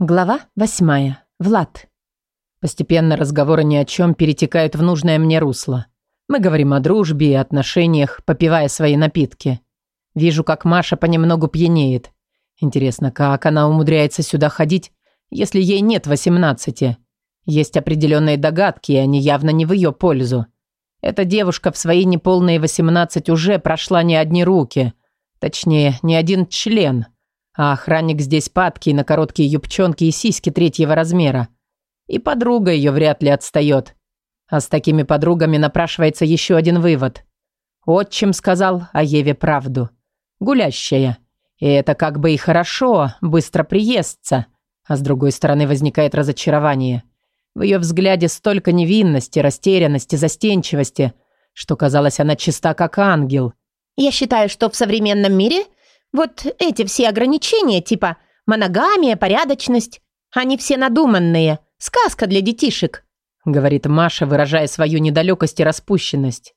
Глава восьмая. Влад. Постепенно разговоры ни о чем перетекают в нужное мне русло. Мы говорим о дружбе и отношениях, попивая свои напитки. Вижу, как Маша понемногу пьянеет. Интересно, как она умудряется сюда ходить, если ей нет 18. Есть определенные догадки, и они явно не в ее пользу. Эта девушка в свои неполные 18 уже прошла не одни руки. Точнее, не один член – а охранник здесь падкий на короткие юбчонки и сиськи третьего размера. И подруга ее вряд ли отстает. А с такими подругами напрашивается еще один вывод. Отчим сказал о Еве правду. Гулящая. И это как бы и хорошо, быстро приестся. А с другой стороны возникает разочарование. В ее взгляде столько невинности, растерянности, застенчивости, что казалось, она чиста как ангел. «Я считаю, что в современном мире вот эти все ограничения, типа моногамия, порядочность, они все надуманные. Сказка для детишек», — говорит Маша, выражая свою недалекость и распущенность.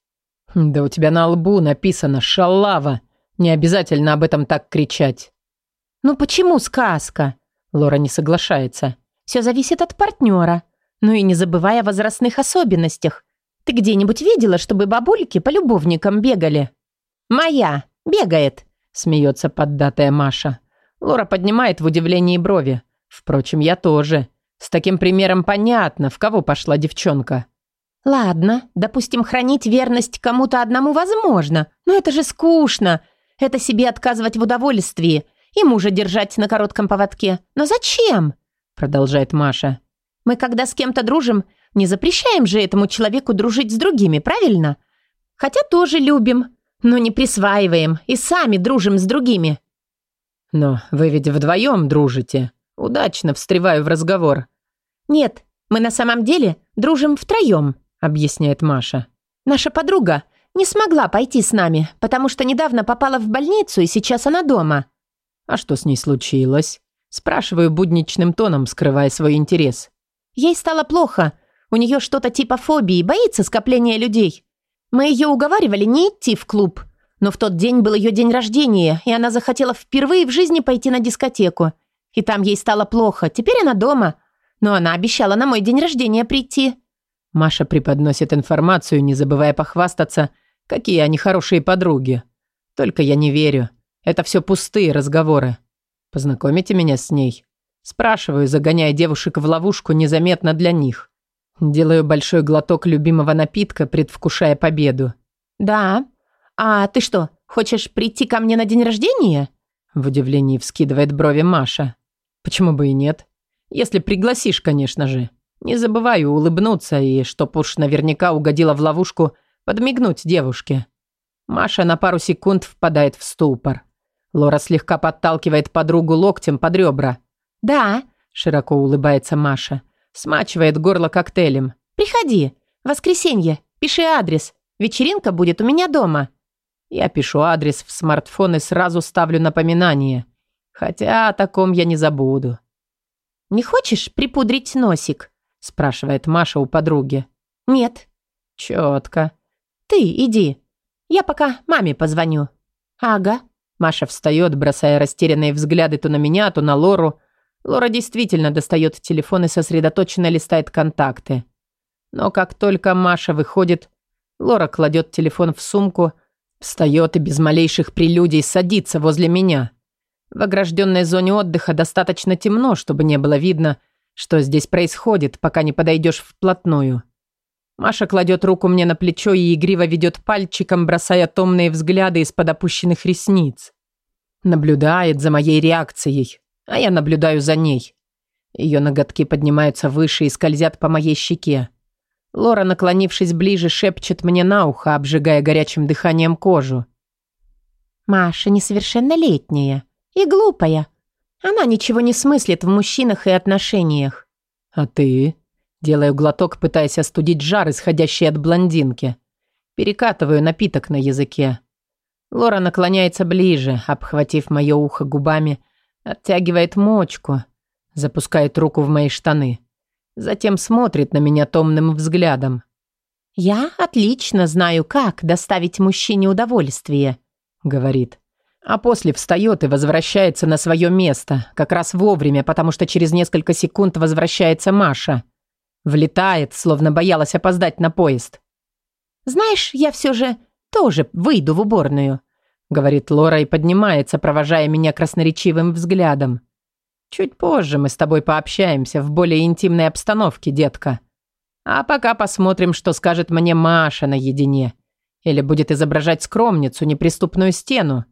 «Да у тебя на лбу написано «шалава». Не обязательно об этом так кричать». «Ну почему сказка?» Лора не соглашается. «Все зависит от партнера. Ну и не забывай о возрастных особенностях. Ты где-нибудь видела, чтобы бабульки по любовникам бегали?» «Моя бегает», Смеется поддатая Маша. Лора поднимает в удивлении брови. Впрочем, я тоже. С таким примером понятно, в кого пошла девчонка. Ладно, допустим, хранить верность кому-то одному возможно, но это же скучно. Это себе отказывать в удовольствии и мужа держать на коротком поводке. Но зачем? Продолжает Маша. Мы когда с кем-то дружим, не запрещаем же этому человеку дружить с другими, правильно? Хотя тоже любим но не присваиваем и сами дружим с другими». «Но вы ведь вдвоем дружите. Удачно встреваю в разговор». «Нет, мы на самом деле дружим втроем», — объясняет Маша. «Наша подруга не смогла пойти с нами, потому что недавно попала в больницу, и сейчас она дома». «А что с ней случилось?» Спрашиваю будничным тоном, скрывая свой интерес. «Ей стало плохо. У нее что-то типа фобии, боится скопления людей. Мы ее уговаривали не идти в клуб. Но в тот день был ее день рождения, и она захотела впервые в жизни пойти на дискотеку. И там ей стало плохо. Теперь она дома. Но она обещала на мой день рождения прийти. Маша преподносит информацию, не забывая похвастаться, какие они хорошие подруги. Только я не верю. Это все пустые разговоры. Познакомите меня с ней. Спрашиваю, загоняя девушек в ловушку незаметно для них. Делаю большой глоток любимого напитка, предвкушая победу. «Да. А ты что, хочешь прийти ко мне на день рождения?» В удивлении вскидывает брови Маша. «Почему бы и нет? Если пригласишь, конечно же. Не забываю улыбнуться и, чтоб уж наверняка угодила в ловушку, подмигнуть девушке». Маша на пару секунд впадает в ступор. Лора слегка подталкивает подругу локтем под ребра. «Да», – широко улыбается Маша. Смачивает горло коктейлем. «Приходи. Воскресенье. Пиши адрес. Вечеринка будет у меня дома». Я пишу адрес в смартфон и сразу ставлю напоминание. Хотя о таком я не забуду. «Не хочешь припудрить носик?» спрашивает Маша у подруги. «Нет». «Четко». «Ты иди. Я пока маме позвоню». «Ага». Маша встает, бросая растерянные взгляды то на меня, то на Лору, Лора действительно достает телефон и сосредоточенно листает контакты. Но как только Маша выходит, Лора кладет телефон в сумку, встает и без малейших прелюдий садится возле меня. В огражденной зоне отдыха достаточно темно, чтобы не было видно, что здесь происходит, пока не подойдешь вплотную. Маша кладет руку мне на плечо и игриво ведет пальчиком, бросая томные взгляды из-под опущенных ресниц. Наблюдает за моей реакцией а я наблюдаю за ней. Ее ноготки поднимаются выше и скользят по моей щеке. Лора, наклонившись ближе, шепчет мне на ухо, обжигая горячим дыханием кожу. «Маша несовершеннолетняя и глупая. Она ничего не смыслит в мужчинах и отношениях». «А ты?» Делаю глоток, пытаясь остудить жар, исходящий от блондинки. Перекатываю напиток на языке. Лора наклоняется ближе, обхватив мое ухо губами – оттягивает мочку, запускает руку в мои штаны. Затем смотрит на меня томным взглядом. «Я отлично знаю, как доставить мужчине удовольствие», — говорит. А после встает и возвращается на свое место, как раз вовремя, потому что через несколько секунд возвращается Маша. Влетает, словно боялась опоздать на поезд. «Знаешь, я все же тоже выйду в уборную», говорит Лора и поднимается, провожая меня красноречивым взглядом. Чуть позже мы с тобой пообщаемся в более интимной обстановке, детка. А пока посмотрим, что скажет мне Маша наедине. Или будет изображать скромницу, неприступную стену.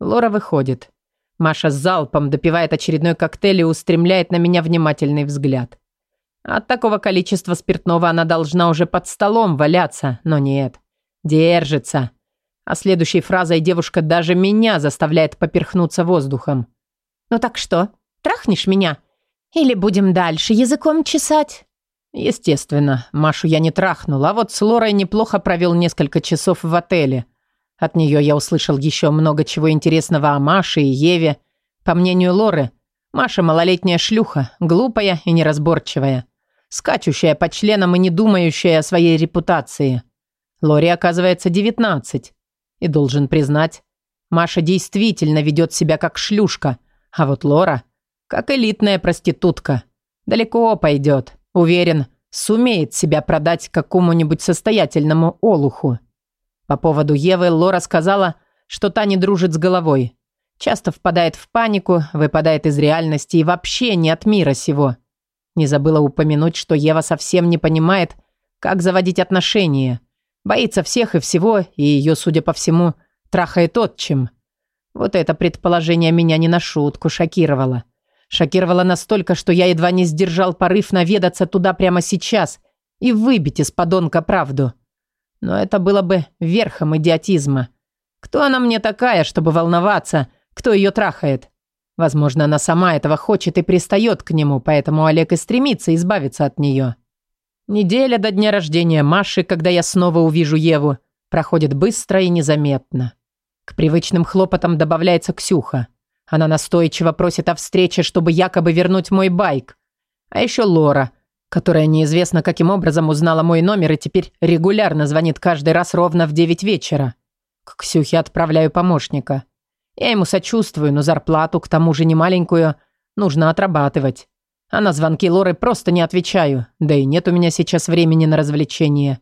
Лора выходит. Маша с залпом допивает очередной коктейль и устремляет на меня внимательный взгляд. От такого количества спиртного она должна уже под столом валяться, но нет. Держится. А следующей фразой девушка даже меня заставляет поперхнуться воздухом. «Ну так что, трахнешь меня? Или будем дальше языком чесать?» Естественно, Машу я не трахнул, а вот с Лорой неплохо провел несколько часов в отеле. От нее я услышал еще много чего интересного о Маше и Еве. По мнению Лоры, Маша малолетняя шлюха, глупая и неразборчивая. Скачущая по членам и не думающая о своей репутации. Лоре оказывается 19. И должен признать, Маша действительно ведет себя как шлюшка, а вот Лора – как элитная проститутка. Далеко пойдет, уверен, сумеет себя продать какому-нибудь состоятельному олуху. По поводу Евы Лора сказала, что та не дружит с головой. Часто впадает в панику, выпадает из реальности и вообще не от мира сего. Не забыла упомянуть, что Ева совсем не понимает, как заводить отношения – Боится всех и всего, и ее, судя по всему, трахает отчим. Вот это предположение меня не на шутку шокировало. Шокировало настолько, что я едва не сдержал порыв наведаться туда прямо сейчас и выбить из подонка правду. Но это было бы верхом идиотизма. Кто она мне такая, чтобы волноваться, кто ее трахает? Возможно, она сама этого хочет и пристает к нему, поэтому Олег и стремится избавиться от нее. Неделя до дня рождения Маши, когда я снова увижу Еву, проходит быстро и незаметно. К привычным хлопотам добавляется Ксюха. Она настойчиво просит о встрече, чтобы якобы вернуть мой байк. А еще Лора, которая неизвестно каким образом узнала мой номер и теперь регулярно звонит каждый раз ровно в 9 вечера. К Ксюхе отправляю помощника. Я ему сочувствую, но зарплату, к тому же немаленькую, нужно отрабатывать. А на звонки Лоры просто не отвечаю, да и нет у меня сейчас времени на развлечения.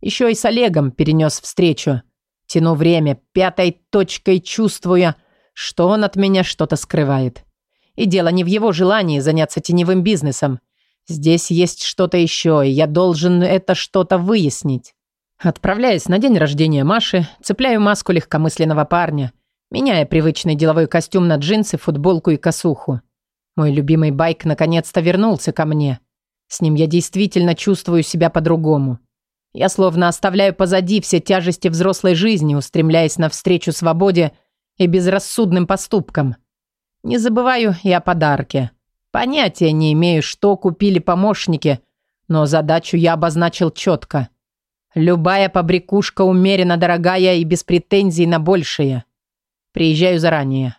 Еще и с Олегом перенес встречу. Тяну время, пятой точкой чувствуя, что он от меня что-то скрывает. И дело не в его желании заняться теневым бизнесом. Здесь есть что-то еще, и я должен это что-то выяснить. Отправляясь на день рождения Маши, цепляю маску легкомысленного парня, меняя привычный деловой костюм на джинсы, футболку и косуху. Мой любимый байк наконец-то вернулся ко мне. С ним я действительно чувствую себя по-другому. Я словно оставляю позади все тяжести взрослой жизни, устремляясь навстречу свободе и безрассудным поступкам. Не забываю и о подарке. Понятия не имею, что купили помощники, но задачу я обозначил четко. Любая побрякушка умеренно дорогая и без претензий на большее. Приезжаю заранее.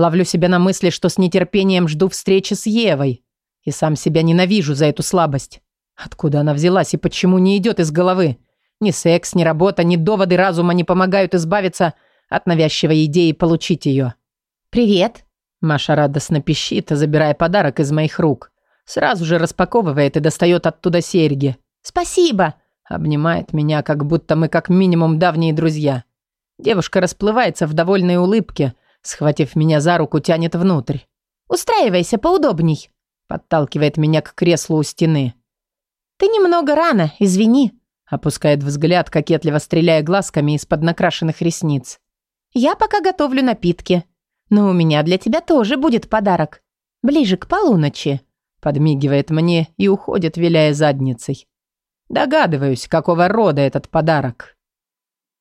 Ловлю себя на мысли, что с нетерпением жду встречи с Евой. И сам себя ненавижу за эту слабость. Откуда она взялась и почему не идет из головы? Ни секс, ни работа, ни доводы разума не помогают избавиться от навязчивой идеи получить ее. «Привет!» Маша радостно пищит, забирая подарок из моих рук. Сразу же распаковывает и достает оттуда серьги. «Спасибо!» Обнимает меня, как будто мы как минимум давние друзья. Девушка расплывается в довольной улыбке, Схватив меня за руку, тянет внутрь. «Устраивайся поудобней», — подталкивает меня к креслу у стены. «Ты немного рано, извини», — опускает взгляд, кокетливо стреляя глазками из-под накрашенных ресниц. «Я пока готовлю напитки, но у меня для тебя тоже будет подарок. Ближе к полуночи», — подмигивает мне и уходит, виляя задницей. «Догадываюсь, какого рода этот подарок».